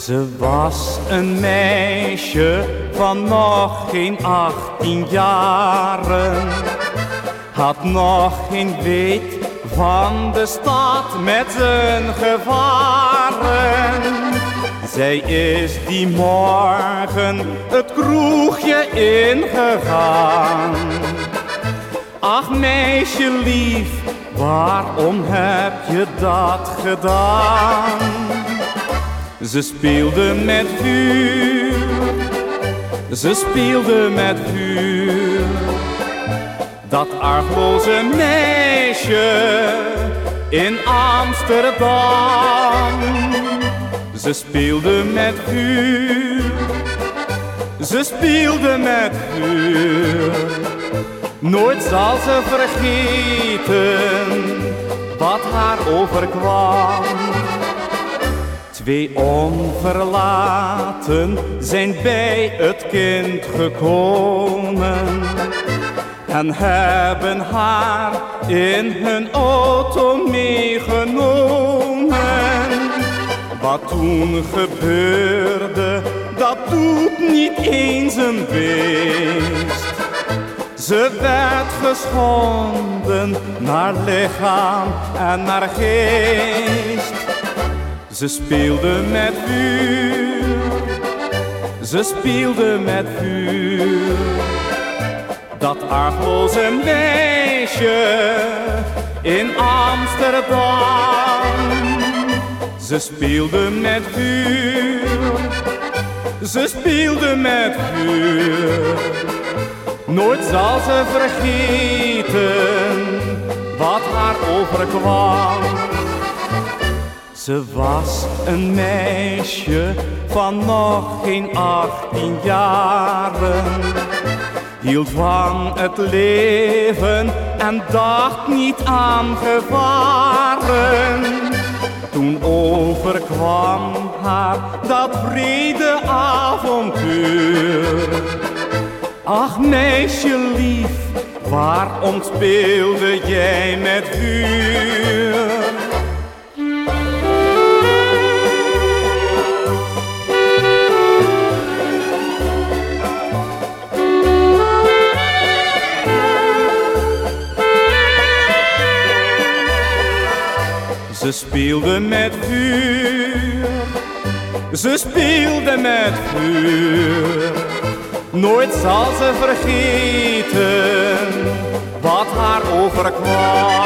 Ze was een meisje van nog geen achttien jaren. Had nog geen weet van de stad met zijn gevaren. Zij is die morgen het kroegje ingegaan. Ach meisje lief, waarom heb je dat gedaan? Ze speelde met vuur, ze speelde met vuur. Dat argloze meisje in Amsterdam. Ze speelde met vuur, ze speelde met vuur. Nooit zal ze vergeten wat haar overkwam. Twee onverlaten zijn bij het kind gekomen en hebben haar in hun auto meegenomen. Wat toen gebeurde, dat doet niet eens een beest. Ze werd geschonden naar lichaam en naar geest. Ze speelde met vuur, ze speelde met vuur. Dat argloze meisje in Amsterdam. Ze speelde met vuur, ze speelde met vuur. Nooit zal ze vergeten wat haar overkwam. Ze was een meisje van nog geen achttien jaren. Hield van het leven en dacht niet aan gevaren. Toen overkwam haar dat vrede avontuur. Ach meisje lief, waarom speelde jij met vuur? Ze speelde met vuur, ze speelde met vuur. Nooit zal ze vergeten wat haar overkwam.